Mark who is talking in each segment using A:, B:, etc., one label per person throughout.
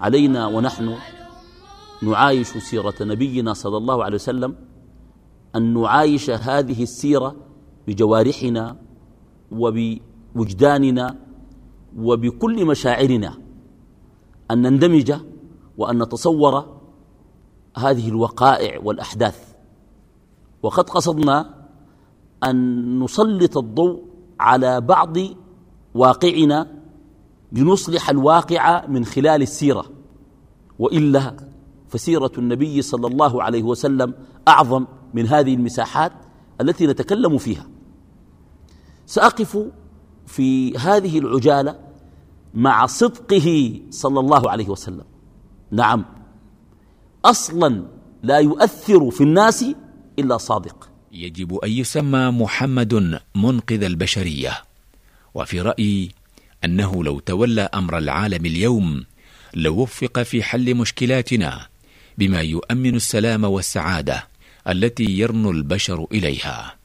A: علينا ونحن نعايش سيرة نبينا صلى الله عليه وسلم أن نعايش هذه السيرة بجوارحنا وبوجداننا وبكل مشاعرنا. أن نندمج وأن نتصور هذه الوقائع والأحداث. وقد قصدنا أن نسلط الضوء على بعض واقعنا لنصلح الواقع من خلال السيرة. وإلا فسيرة النبي صلى الله عليه وسلم أعظم من هذه المساحات التي نتكلم فيها. سأقف في هذه العجالة مع صدقه صلى الله عليه وسلم. نعم أصلا لا يؤثر في الناس إلا صادق.
B: يجب أن يسمى محمد منقذ البشرية. وفي رأيي أنه لو تولى أمر العالم اليوم لوفق في حل مشكلاتنا بما يؤمن السلام والسعادة التي يرنو البشر إليها.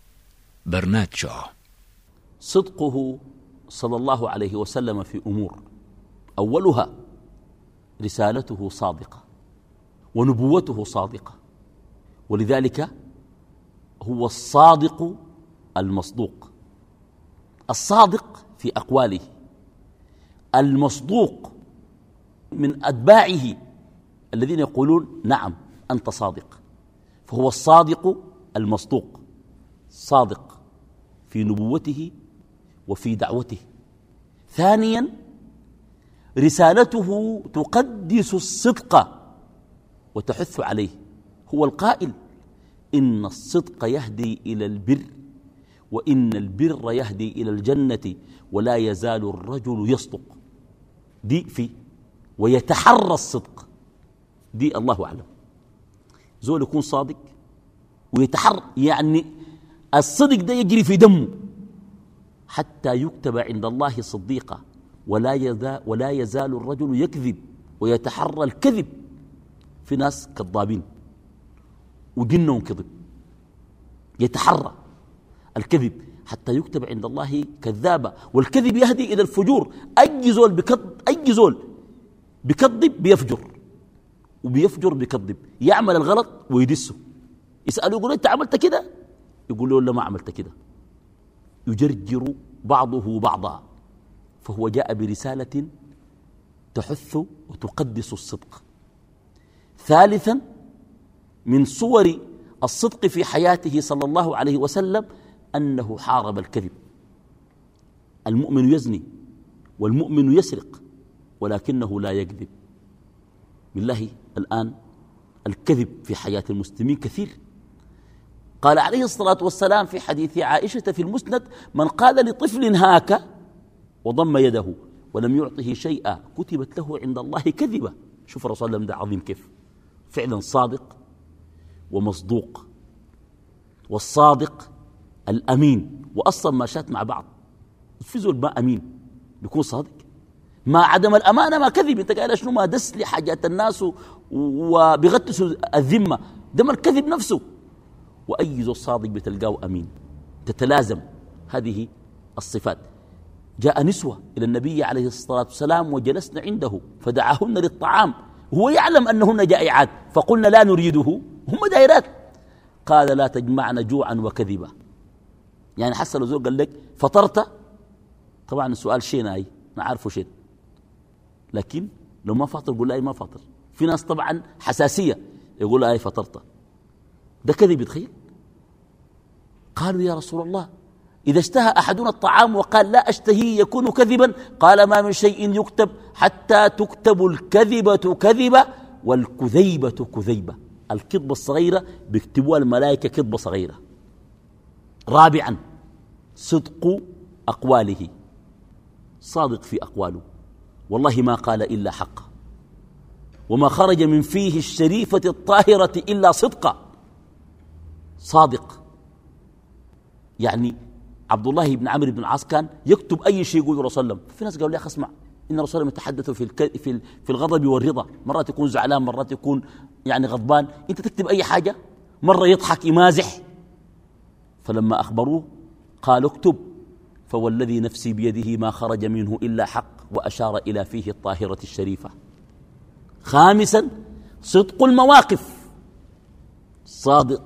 B: برنات شو
A: صدقه صلى الله عليه وسلم في أمور. أولها رسالته صادقة ونبوته صادقة. ولذلك هو الصادق المصدوق. الصادق في أقواله. المصدوق من أتباعه الذين يقولون نعم أنت صادق. فهو الصادق المصدوق صادق في نبوته وفي دعوته. ثانيا رسالته تقدس الصدق وتحث عليه. هو القائل إن الصدق يهدي إلى البر وإن البر يهدي إلى الجنة ولا يزال الرجل يصدق. دي في ويتحرى الصدق. دي الله أعلم. زول يكون صادق ويتحرى يعني الصدق ده يجري في دمه. حتى يكتب عند الله صديقا ولا يزال, ولا يزال الرجل يكذب ويتحرى الكذب في ناس كذابين ودينهم كذب. يتحرى الكذب. حتى يكتب عند الله كذابا والكذب يهدي إلى الفجور. أي زول بكذب أي زول بكذب بيفجر. وبيفجر بكذب. يعمل الغلط ويدسه. يسأله يقول أنت عملت كده؟ يقول له لا ما عملت كده. يجرجر بعضه بعضا. فهو جاء برسالة تحث وتقدس الصدق. ثالثا من صور الصدق في حياته صلى الله عليه وسلم أنه حارب الكذب. المؤمن يزني والمؤمن يسرق ولكنه لا يكذب. بالله الآن الكذب في حياة المسلمين كثير. قال عليه الصلاة والسلام في حديث عائشة في المسند من قال لطفل هاك وضم يده ولم يعطه شيئا كتبت له عند الله كذبة. شوف الرسول الله ده عظيم كيف. فعلا صادق ومصدوق. والصادق الأمين. وأصلا ما شات مع بعض. في زول ما أمين بيكون صادق. ما عدم الأمانة ما كذب. أنت قال شنو؟ ما دس لحاجات الناس وبيغتسوا الذمة. ده الكذب نفسه. وأي زول صادق بتلقاه أمين. تتلازم. هذه الصفات. جاء نسوة إلى النبي عليه الصلاة والسلام وجلسن عنده فدعاهن للطعام. هو يعلم أنهن جائعات. فقلنا لا نريده. هم دائرات. قال لا تجمعن جوعا وكذبا. يعني حسن لو قال لك فطرت؟ طبعا السؤال شيء ناي نعرفه شيء لكن لو ما فاطر قول لا ما فاطر في ناس طبعا حساسية يقول لا فطرت. ده كذب يتخيل؟ قالوا يا رسول الله إذا اشتهى أحدنا الطعام وقال لا أشتهي يكون كذبا قال ما من شيء يكتب حتى تكتب الكذبة كذبة والكذيبة كذيبة. الكذبة الصغيرة بيكتبوها الملائكة كذبة صغيرة. رابعا صدق أقواله. صادق في أقواله. والله ما قال إلا حق وما خرج من فيه الشريفة الطاهرة إلا صدقا. صادق. يعني عبد الله بن عمرو بن العاص كان يكتب أي شيء يقول صلى الله. في ناس قالوا لي أخي اسمع إن الرسول صلى يتحدث في. في, في الغضب والرضا. مرات يكون زعلان مرات يكون يعني غضبان. أنت تكتب أي حاجة مرة يضحك يمازح. فلما أخبروه قال اكتب فوالذي نفسي بيده ما خرج منه إلا حق وأشار إلى فيه الطاهرة الشريفة. خامسا صدق المواقف. صادق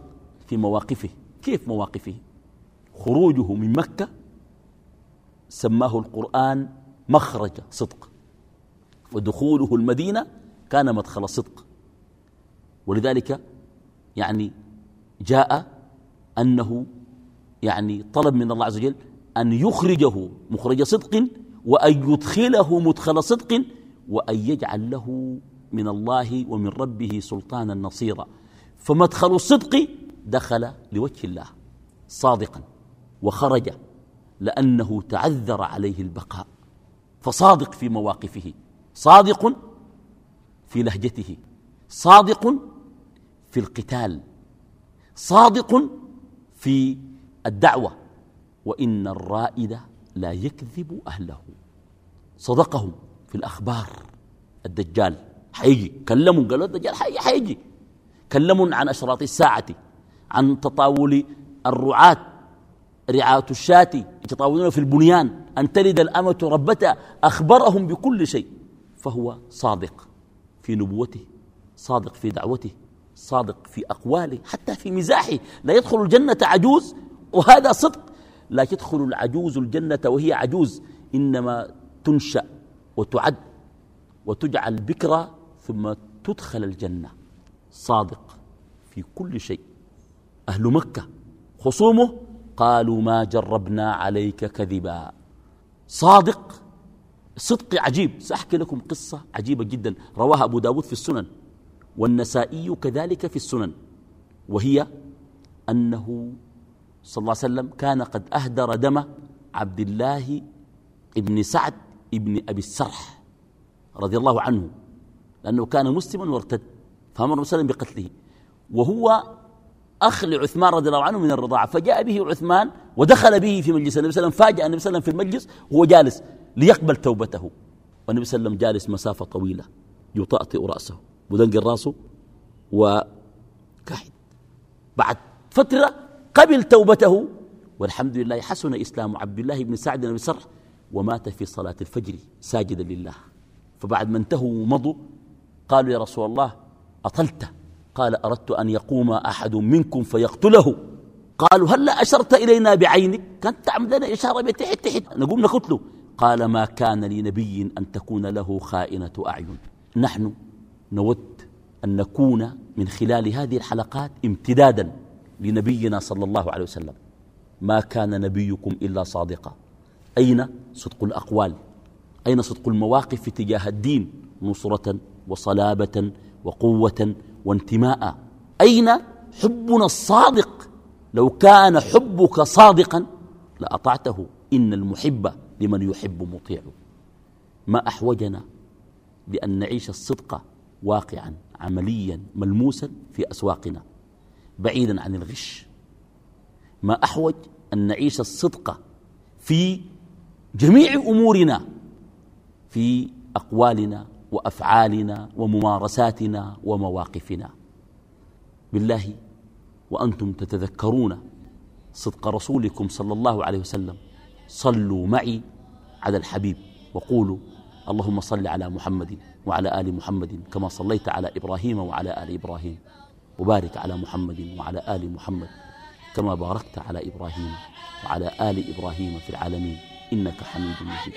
A: في مواقفه. كيف مواقفه؟ خروجه من مكة سماه القرآن مخرج صدق. ودخوله المدينة كان مدخل صدق. ولذلك يعني جاء أنه يعني طلب من الله عز وجل أن يخرجه مخرج صدق وأن يدخله مدخل صدق وأن يجعل له من الله ومن ربه سلطانا نصيرا. فمدخل الصدق دخل لوجه الله صادقا وخرج لأنه تعذر عليه البقاء. فصادق في مواقفه صادق في لهجته صادق في القتال صادق في الدعوة وإن الرائد لا يكذب أهله. صدقهم في الأخبار. الدجال حيجي. كلموا قالوا الدجال حيجي حيجي. كلموا عن أشراط الساعة عن تطاول الرعاة رعاة الشاة يتطاولون في البنيان. أن تلد الأمة ربتها أخبرهم بكل شيء. فهو صادق في نبوته صادق في دعوته صادق في أقواله حتى في مزاحه. لا يدخل الجنة عجوز وهذا صدق لا تدخل العجوز الجنة وهي عجوز إنما تنشأ وتعد وتجعل بكرة ثم تدخل الجنة. صادق في كل شيء. أهل مكة خصومه قالوا ما جربنا عليك كذبا. صادق صدق عجيب. سأحكي لكم قصة عجيبة جدا. رواها أبو داود في السنن. والنسائي كذلك في السنن. وهي أنه صلى الله عليه وسلم كان قد أهدر دم عبد الله ابن سعد ابن أبي السرح رضي الله عنه لأنه كان مسلما وارتد فأمر وسلم بقتله. وهو أخ لعثمان رضي الله عنه من الرضاعة فجاء به عثمان ودخل به في مجلس النبي صلى الله عليه وسلم فاجأ النبي صلى الله عليه وسلم في المجلس وهو جالس ليقبل توبته. والنبي صلى الله عليه وسلم جالس مسافة طويلة يطأطئ رأسه ودنقل راسه وكحد. بعد فترة قبل توبته والحمد لله حسن إسلام عبد الله بن سعد بن سرح ومات في صلاة الفجر ساجدا لله. فبعد ما انتهوا ومضوا قالوا يا رسول الله أطلت. قال أردت أن يقوم أحد منكم فيقتله. قالوا هل أشرت إلينا بعينك؟ كانت تعمل لنا إشارة بتحت تحت نقوم نقتله. قال ما كان لنبي أن تكون له خائنة أعين. نحن نود أن نكون من خلال هذه الحلقات امتدادا. لنبينا صلى الله عليه وسلم. ما كان نبيكم إلا صادقا. أين صدق الأقوال؟ أين صدق المواقف تجاه الدين؟ نصرة وصلابة وقوة وانتماء. أين حبنا الصادق؟ لو كان حبك صادقا لأطعته. إن المحب لمن يحب مطيع. ما أحوجنا لأن نعيش الصدق واقعا عمليا ملموسا في أسواقنا. بعيدا عن الغش. ما أحوج أن نعيش الصدق في جميع أمورنا في أقوالنا وأفعالنا وممارساتنا ومواقفنا. بالله وأنتم تتذكرون صدق رسولكم صلى الله عليه وسلم. صلوا معي على الحبيب وقولوا اللهم صل على محمد وعلى آل محمد كما صليت على إبراهيم وعلى آل إبراهيم. وبارك على محمد وعلى آل محمد كما باركت على إبراهيم وعلى آل إبراهيم في العالمين إنك حميد مجيد.